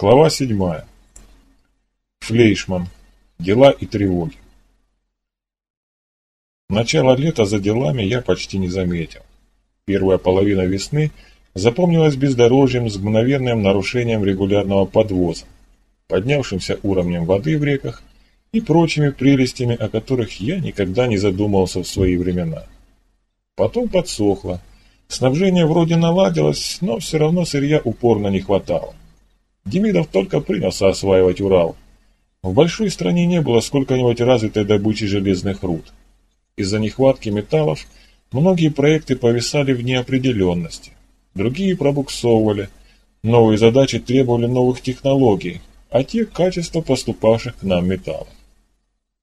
Глава седьмая. Флейшман. Дела и тревоги. Начало лета за делами я почти не заметил. Первая половина весны запомнилась бездорожьем с мгновенным нарушением регулярного подвоза, поднявшимся уровнем воды в реках и прочими прелестями, о которых я никогда не задумывался в свои времена. Потом подсохло. Снабжение вроде наладилось, но все равно сырья упорно не хватало. Демидов только принялся осваивать Урал. В большой стране не было сколько-нибудь развитой добычи железных руд. Из-за нехватки металлов многие проекты повисали в неопределенности, другие пробуксовывали, новые задачи требовали новых технологий, а те – качества поступавших к нам металлов.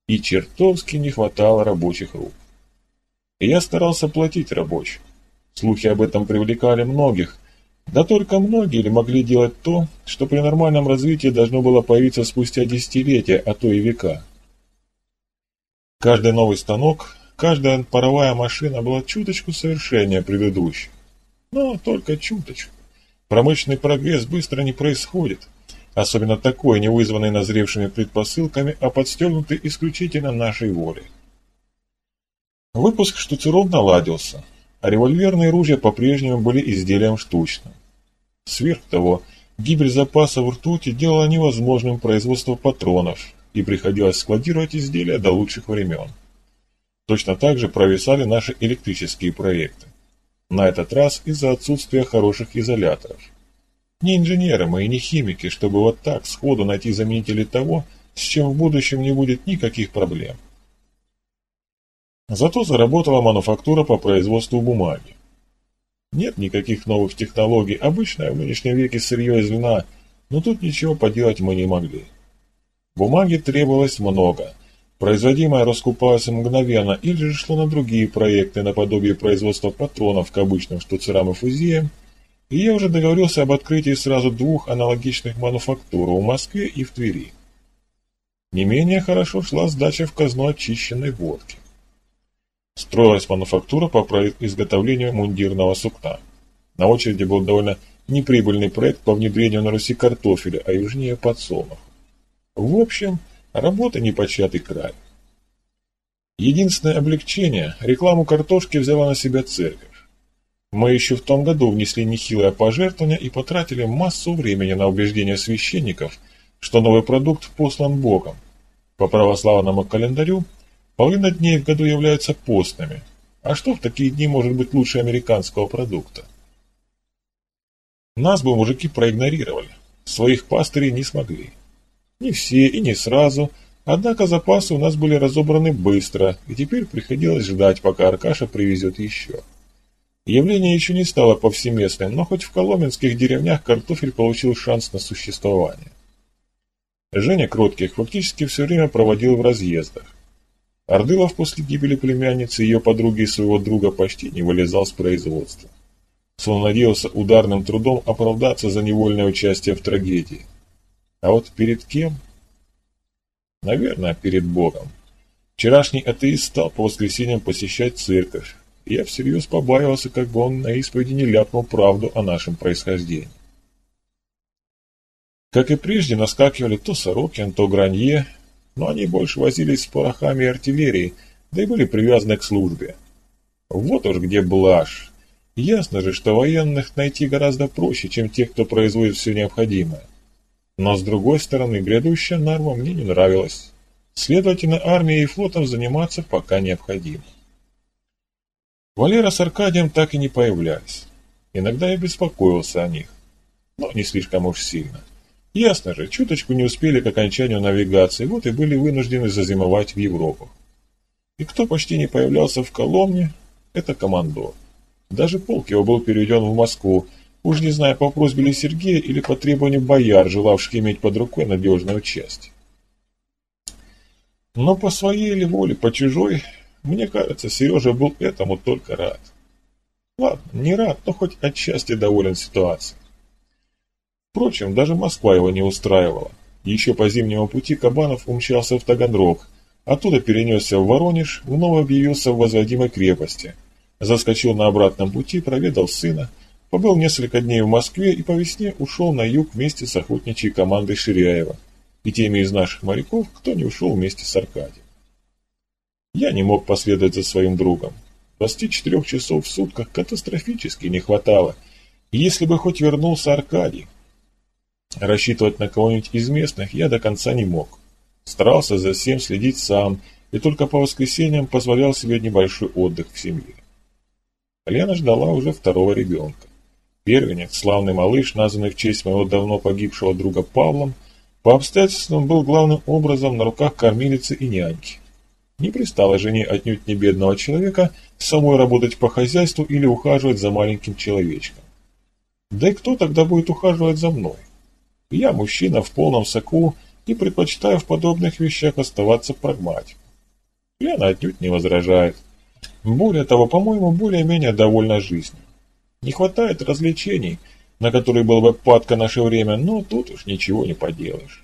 И чертовски не хватало рабочих рук. Я старался платить рабочим. Слухи об этом привлекали многих, да только многие ли могли делать то, что при нормальном развитии должно было появиться спустя десятилетия, а то и века. Каждый новый станок, каждая паровая машина была чуточку совершеннее предыдущей. Но только чуточку. Промышленный прогресс быстро не происходит, особенно такой, не вызванный назревшими предпосылками, а подстегнутый исключительно нашей волей. Выпуск штуцеров наладился – а револьверные ружья по-прежнему были изделием штучным. Сверх того, гибель запасов ртути делала невозможным производство патронов, и приходилось складировать изделия до лучших времен. Точно так же провисали наши электрические проекты. На этот раз из-за отсутствия хороших изоляторов. Не инженеры мы и не химики, чтобы вот так сходу найти заменители того, с чем в будущем не будет никаких проблем. Зато заработала мануфактура по производству бумаги. Нет никаких новых технологий, обычное в нынешнем веке сырье из вина, но тут ничего поделать мы не могли. Бумаги требовалось много. Производимое раскупалось мгновенно или же шло на другие проекты, наподобие производства патронов к обычным штуцерам и фузеям, и я уже договорился об открытии сразу двух аналогичных мануфактур в Москве и в Твери. Не менее хорошо шла сдача в казну очищенной водки. Строилась мануфактура по изготовлению мундирного сукна. На очереди был довольно неприбыльный проект по внедрению на Руси картофеля, а южнее подсолнух. В общем, работа непочатый край. Единственное облегчение – рекламу картошки взяла на себя церковь. Мы еще в том году внесли нехилое пожертвование и потратили массу времени на убеждение священников, что новый продукт послан Богом. По православному календарю Половина дней в году являются постными. А что в такие дни может быть лучше американского продукта? Нас бы мужики проигнорировали. Своих пастырей не смогли. Не все и не сразу, однако запасы у нас были разобраны быстро, и теперь приходилось ждать, пока Аркаша привезет еще. Явление еще не стало повсеместным, но хоть в коломенских деревнях картофель получил шанс на существование. Женя Кротких фактически все время проводил в разъездах. Ордылов после гибели племянницы ее подруги и своего друга почти не вылезал с производства. Словно надеялся ударным трудом оправдаться за невольное участие в трагедии. А вот перед кем? Наверное, перед Богом. Вчерашний атеист стал по воскресеньям посещать церковь, и я всерьез побаивался, как бы он на исповеди не ляпнул правду о нашем происхождении. Как и прежде, наскакивали то Сорокин, то Гранье, но они больше возились с порохами и артиллерией, да и были привязаны к службе. Вот уж где блажь. Ясно же, что военных найти гораздо проще, чем тех, кто производит все необходимое. Но с другой стороны, грядущая норма мне не нравилась. Следовательно, армией и флотом заниматься пока необходимо. Валера с Аркадием так и не появлялись. Иногда я беспокоился о них, но не слишком уж сильно. Ясно же, чуточку не успели к окончанию навигации, вот и были вынуждены зазимовать в Европу. И кто почти не появлялся в Коломне, это командор. Даже полк его был переведен в Москву, уж не зная, по просьбе ли Сергея или по требованию бояр, желавших иметь под рукой надежную часть. Но по своей или воле, по чужой, мне кажется, Сережа был этому только рад. Ладно, не рад, но хоть отчасти доволен ситуацией. Впрочем, даже Москва его не устраивала. Еще по зимнему пути Кабанов умчался в Таганрог, оттуда перенесся в Воронеж, вновь объявился в возводимой крепости. Заскочил на обратном пути, проведал сына, побыл несколько дней в Москве и по весне ушел на юг вместе с охотничьей командой Ширяева и теми из наших моряков, кто не ушел вместе с Аркадием. Я не мог последовать за своим другом. 24 часов в сутках катастрофически не хватало, и если бы хоть вернулся Аркадий, рассчитывать на кого-нибудь из местных я до конца не мог. Старался за всем следить сам, и только по воскресеньям позволял себе небольшой отдых в семье. Лена ждала уже второго ребенка. Первенец, славный малыш, названный в честь моего давно погибшего друга Павлом, по обстоятельствам был главным образом на руках кормилицы и няньки. Не пристало жене отнюдь не бедного человека самой работать по хозяйству или ухаживать за маленьким человечком. Да и кто тогда будет ухаживать за мной? Я мужчина в полном соку и предпочитаю в подобных вещах оставаться прагматиком. Лена отнюдь не возражает. Более того, по-моему, более-менее довольна жизнью. Не хватает развлечений, на которые было бы падка наше время, но тут уж ничего не поделаешь.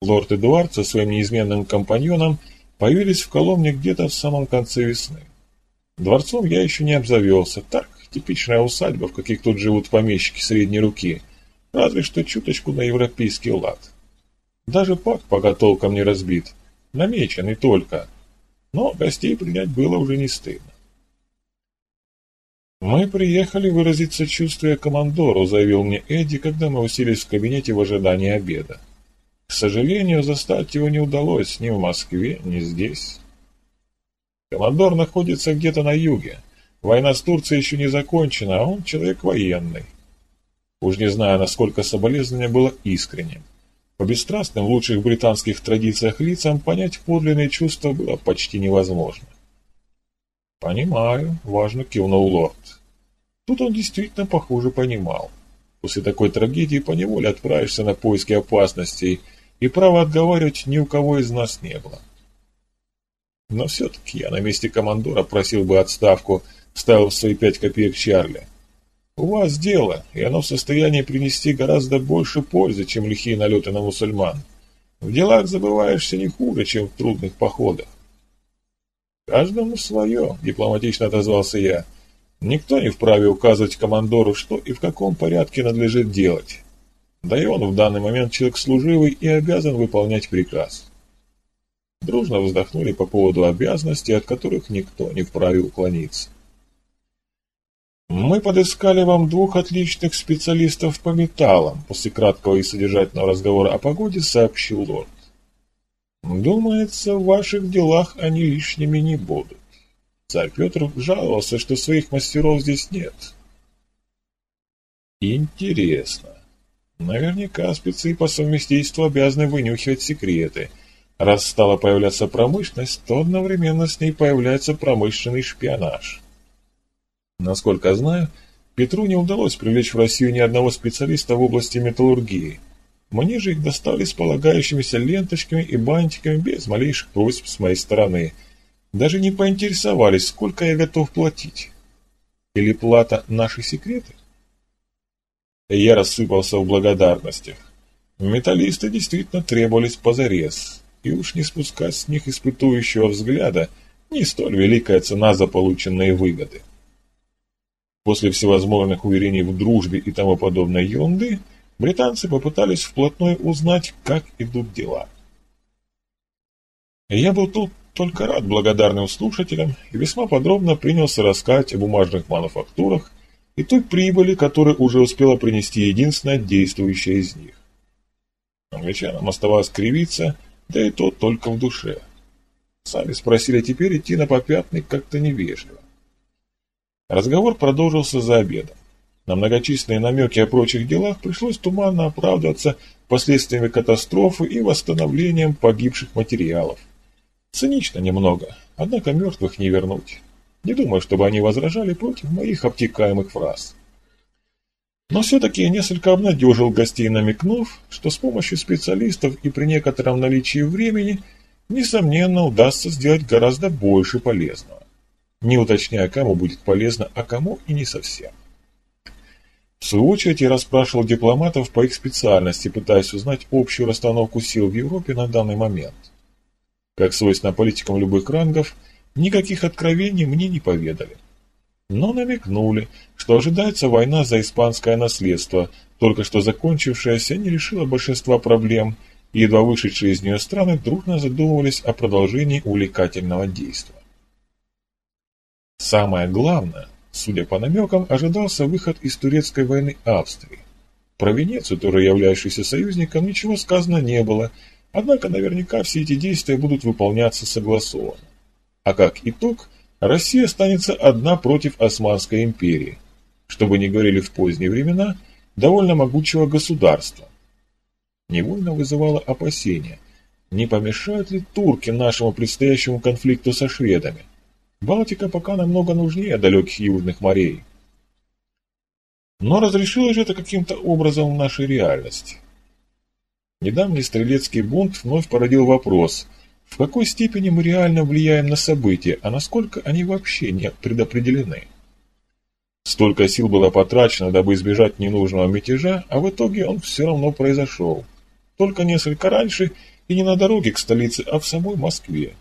Лорд Эдуард со своим неизменным компаньоном появились в Коломне где-то в самом конце весны. Дворцом я еще не обзавелся, так, типичная усадьба, в каких тут живут помещики средней руки, разве что чуточку на европейский лад. Даже пак пока толком не разбит, намеченный только, но гостей принять было уже не стыдно. «Мы приехали выразить сочувствие командору», — заявил мне Эдди, когда мы уселись в кабинете в ожидании обеда. «К сожалению, застать его не удалось ни в Москве, ни здесь. Командор находится где-то на юге. Война с Турцией еще не закончена, а он человек военный. Уж не знаю, насколько соболезнование было искренним. По бесстрастным в лучших британских традициях лицам понять подлинные чувства было почти невозможно. «Понимаю», — важно кивнул лорд. Тут он действительно, похоже, понимал. После такой трагедии поневоле отправишься на поиски опасностей, и права отговаривать ни у кого из нас не было. Но все-таки я на месте командора просил бы отставку, ставил свои пять копеек Чарли. У вас дело, и оно в состоянии принести гораздо больше пользы, чем лихие налеты на мусульман. В делах забываешься не хуже, чем в трудных походах. Каждому свое, дипломатично отозвался я. Никто не вправе указывать командору, что и в каком порядке надлежит делать. Да и он в данный момент человек служивый и обязан выполнять приказ. Дружно вздохнули по поводу обязанностей, от которых никто не вправе уклониться. «Мы подыскали вам двух отличных специалистов по металлам», после краткого и содержательного разговора о погоде сообщил лорд. «Думается, в ваших делах они лишними не будут. Царь Петр жаловался, что своих мастеров здесь нет». «Интересно. Наверняка спецы по совместительству обязаны вынюхивать секреты. Раз стала появляться промышленность, то одновременно с ней появляется промышленный шпионаж». Насколько знаю, Петру не удалось привлечь в Россию ни одного специалиста в области металлургии. Мне же их достали с полагающимися ленточками и бантиками без малейших просьб с моей стороны. Даже не поинтересовались, сколько я готов платить. Или плата наши секреты? Я рассыпался в благодарностях. Металлисты действительно требовались позарез, и уж не спускать с них испытующего взгляда не столь великая цена за полученные выгоды. После всевозможных уверений в дружбе и тому подобной ерунды, британцы попытались вплотную узнать, как идут дела. Я был тут только рад благодарным слушателям и весьма подробно принялся рассказать о бумажных мануфактурах и той прибыли, которую уже успела принести единственная действующая из них. Англичанам оставалось кривиться, да и то только в душе. Сами спросили теперь идти на попятный как-то невежливо. Разговор продолжился за обедом. На многочисленные намеки о прочих делах пришлось туманно оправдываться последствиями катастрофы и восстановлением погибших материалов. Цинично немного, однако мертвых не вернуть. Не думаю, чтобы они возражали против моих обтекаемых фраз. Но все-таки я несколько обнадежил гостей, намекнув, что с помощью специалистов и при некотором наличии времени, несомненно, удастся сделать гораздо больше полезного не уточняя, кому будет полезно, а кому и не совсем. В свою очередь я расспрашивал дипломатов по их специальности, пытаясь узнать общую расстановку сил в Европе на данный момент. Как свойственно политикам любых рангов, никаких откровений мне не поведали. но намекнули, что ожидается война за испанское наследство, только что закончившаяся не решила большинства проблем, и едва вышедшие из нее страны дружно задумывались о продолжении увлекательного действия. Самое главное, судя по намекам, ожидался выход из турецкой войны Австрии. Про Венецию, тоже являющуюся союзником, ничего сказано не было, однако наверняка все эти действия будут выполняться согласованно. А как итог, Россия останется одна против Османской империи, чтобы не говорили в поздние времена, довольно могучего государства. Невольно вызывало опасения, не помешают ли турки нашему предстоящему конфликту со шведами. Балтика пока намного нужнее далеких южных морей. Но разрешилось же это каким-то образом в нашей реальности. Недавний стрелецкий бунт вновь породил вопрос, в какой степени мы реально влияем на события, а насколько они вообще не предопределены. Столько сил было потрачено, дабы избежать ненужного мятежа, а в итоге он все равно произошел. Только несколько раньше и не на дороге к столице, а в самой Москве.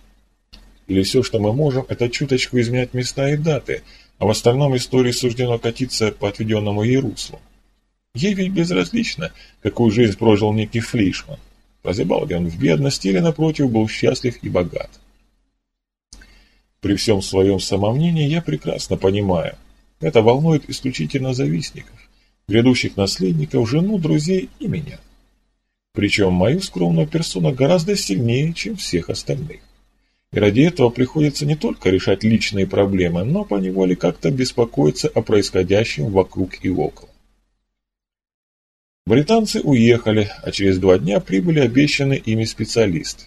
Или все, что мы можем, это чуточку изменять места и даты, а в остальном истории суждено катиться по отведенному ей руслу. Ей ведь безразлично, какую жизнь прожил некий Флишман. Прозябал ли он в бедности или, напротив, был счастлив и богат. При всем своем самомнении я прекрасно понимаю, это волнует исключительно завистников, грядущих наследников, жену, друзей и меня. Причем мою скромную персону гораздо сильнее, чем всех остальных. И ради этого приходится не только решать личные проблемы, но поневоле как-то беспокоиться о происходящем вокруг и около. Британцы уехали, а через два дня прибыли обещанные ими специалисты.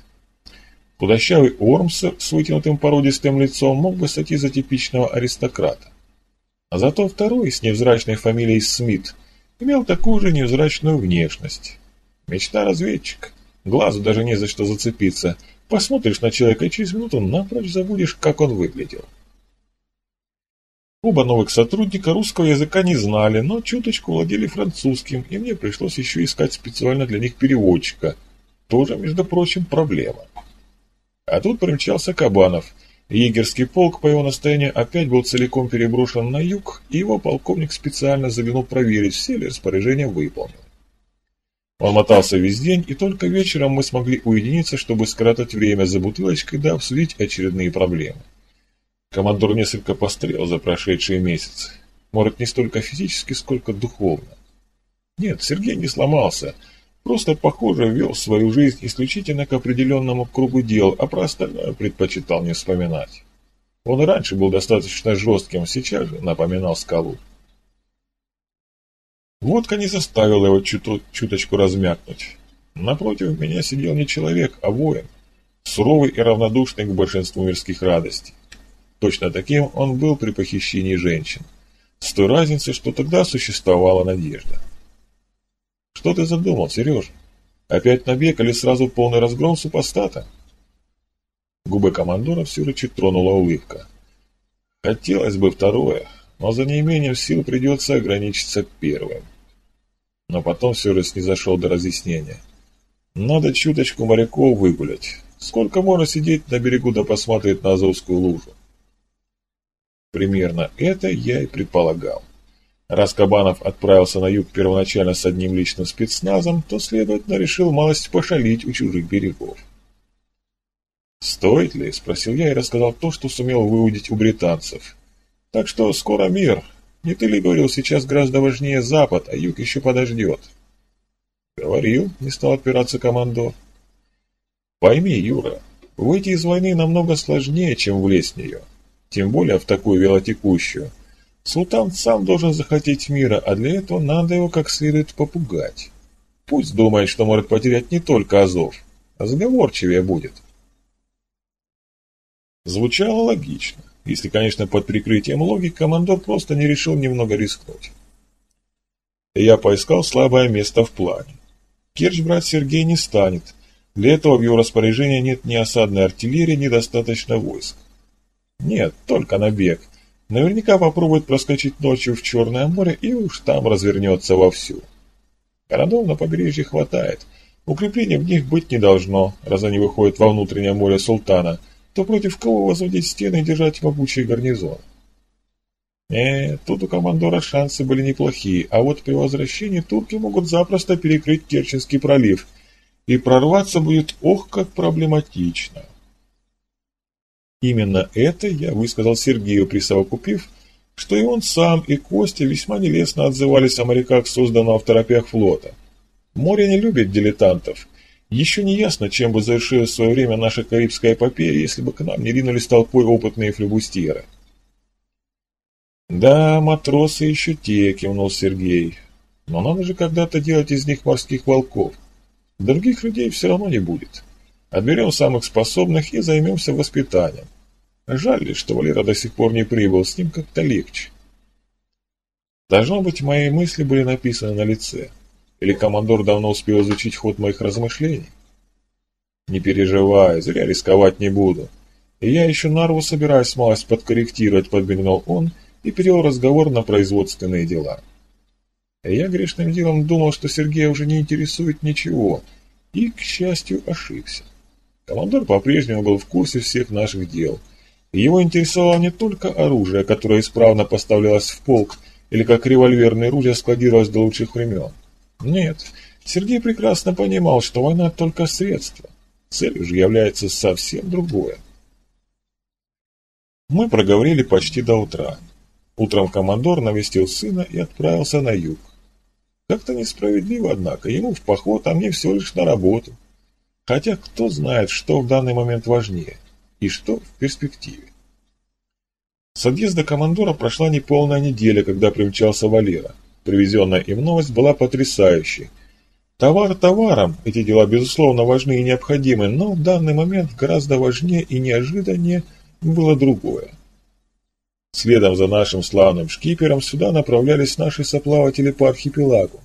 Худощавый Ормс с вытянутым породистым лицом мог бы сойти за типичного аристократа. А зато второй, с невзрачной фамилией Смит, имел такую же невзрачную внешность. Мечта разведчика. Глазу даже не за что зацепиться. Посмотришь на человека, и через минуту напрочь забудешь, как он выглядел. Оба новых сотрудника русского языка не знали, но чуточку владели французским, и мне пришлось еще искать специально для них переводчика. Тоже, между прочим, проблема. А тут примчался Кабанов. Егерский полк по его настоянию опять был целиком переброшен на юг, и его полковник специально заглянул проверить, все ли распоряжения выполнены. Он мотался весь день, и только вечером мы смогли уединиться, чтобы скоротать время за бутылочкой да обсудить очередные проблемы. Командор несколько пострел за прошедшие месяцы. Может, не столько физически, сколько духовно. Нет, Сергей не сломался. Просто, похоже, вел свою жизнь исключительно к определенному кругу дел, а про остальное предпочитал не вспоминать. Он и раньше был достаточно жестким, сейчас же напоминал скалу. Водка не заставила его чуту, чуточку размякнуть. Напротив меня сидел не человек, а воин, суровый и равнодушный к большинству мирских радостей. Точно таким он был при похищении женщин. С той разницей, что тогда существовала надежда. Что ты задумал, Сережа? Опять набег или сразу полный разгром супостата? Губы командора все чуть тронула улыбка. Хотелось бы второе, но за неимением сил придется ограничиться первым. Но потом все же снизошел до разъяснения. Надо чуточку моряков выгулять. Сколько можно сидеть на берегу да посмотреть на Азовскую лужу? Примерно это я и предполагал. Раз Кабанов отправился на юг первоначально с одним личным спецназом, то, следовательно, решил малость пошалить у чужих берегов. «Стоит ли?» – спросил я и рассказал то, что сумел выудить у британцев. «Так что скоро мир. Не ты ли говорил, сейчас гораздо важнее Запад, а юг еще подождет?» «Говорил», – не стал отпираться командор. «Пойми, Юра, выйти из войны намного сложнее, чем влезть в нее тем более в такую велотекущую. Султан сам должен захотеть мира, а для этого надо его как следует попугать. Пусть думает, что может потерять не только Азов, а сговорчивее будет. Звучало логично, если, конечно, под прикрытием логики командор просто не решил немного рискнуть. Я поискал слабое место в плане. Керчь брать Сергей не станет. Для этого в его распоряжении нет ни осадной артиллерии, ни достаточно войск. Нет, только набег. Наверняка попробует проскочить ночью в Черное море и уж там развернется вовсю. Городов на побережье хватает. Укреплений в них быть не должно, раз они выходят во внутреннее море султана, то против кого возводить стены и держать могучий гарнизон? Э, тут у командора шансы были неплохие, а вот при возвращении турки могут запросто перекрыть Керченский пролив, и прорваться будет ох как проблематично. Именно это я высказал Сергею, присовокупив, что и он сам, и Костя весьма нелестно отзывались о моряках созданного в торопях флота. Море не любит дилетантов. Еще не ясно, чем бы завершилась в свое время наша карибская эпопея, если бы к нам не ринулись толпой опытные флебустьеры. «Да, матросы еще те», — кивнул Сергей. «Но надо же когда-то делать из них морских волков. Других людей все равно не будет. Отберем самых способных и займемся воспитанием. Жаль ли, что Валера до сих пор не прибыл, с ним как-то легче. Должно быть, мои мысли были написаны на лице. Или командор давно успел изучить ход моих размышлений? Не переживай, зря рисковать не буду. И я еще Нарву собираюсь малость подкорректировать, подмигнул он и перевел разговор на производственные дела. Я грешным делом думал, что Сергея уже не интересует ничего, и, к счастью, ошибся. Командор по-прежнему был в курсе всех наших дел. его интересовало не только оружие, которое исправно поставлялось в полк, или как револьверное ружье складировалось до лучших времен. Нет, Сергей прекрасно понимал, что война только средство. Целью же является совсем другое. Мы проговорили почти до утра. Утром командор навестил сына и отправился на юг. Как-то несправедливо, однако, ему в поход, а мне всего лишь на работу. Хотя кто знает, что в данный момент важнее и что в перспективе. С отъезда командора прошла неполная неделя, когда примчался Валера. Привезенная им новость была потрясающей. Товар товаром, эти дела безусловно важны и необходимы, но в данный момент гораздо важнее и неожиданнее было другое. Следом за нашим славным шкипером сюда направлялись наши соплаватели по архипелагу.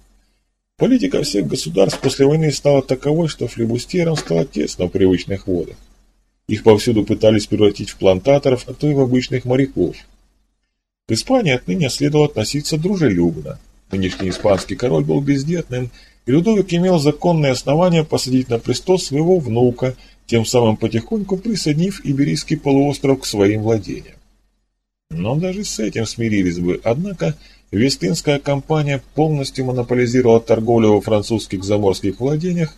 Политика всех государств после войны стала таковой, что флебустерам стало тесно в привычных водах. Их повсюду пытались превратить в плантаторов, а то и в обычных моряков. К Испании отныне следовало относиться дружелюбно. Нынешний испанский король был бездетным, и Людовик имел законное основание посадить на престол своего внука, тем самым потихоньку присоединив Иберийский полуостров к своим владениям. Но даже с этим смирились бы, однако Вестынская компания полностью монополизировала торговлю во французских заморских владениях,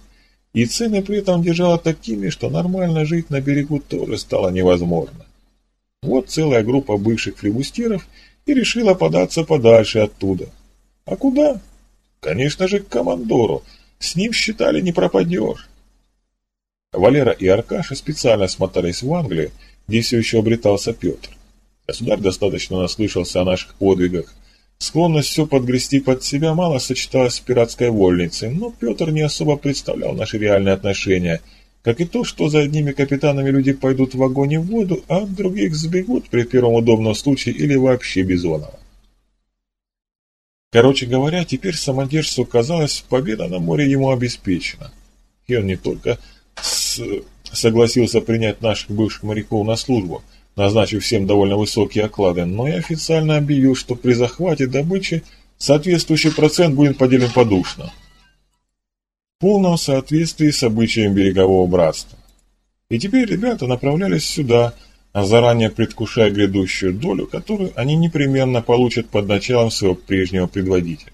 и цены при этом держала такими, что нормально жить на берегу тоже стало невозможно. Вот целая группа бывших флебустьеров и решила податься подальше оттуда. А куда? Конечно же, к командору. С ним, считали, не пропадешь. Валера и Аркаша специально смотались в Англию, где все еще обретался Петр. Государь достаточно наслышался о наших подвигах, Склонность все подгрести под себя мало сочеталась с пиратской вольницей, но Петр не особо представлял наши реальные отношения, как и то, что за одними капитанами люди пойдут в огонь и в воду, а других сбегут при первом удобном случае или вообще Бизонова. Короче говоря, теперь самодержцу казалось, победа на море ему обеспечена. И он не только с... согласился принять наших бывших моряков на службу – назначив всем довольно высокие оклады, но и официально объявил, что при захвате добычи соответствующий процент будет поделен подушно. В полном соответствии с обычаем берегового братства. И теперь ребята направлялись сюда, заранее предвкушая грядущую долю, которую они непременно получат под началом своего прежнего предводителя.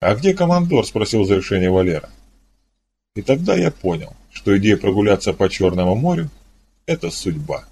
«А где командор?» – спросил в завершение Валера. И тогда я понял, что идея прогуляться по Черному морю – это судьба.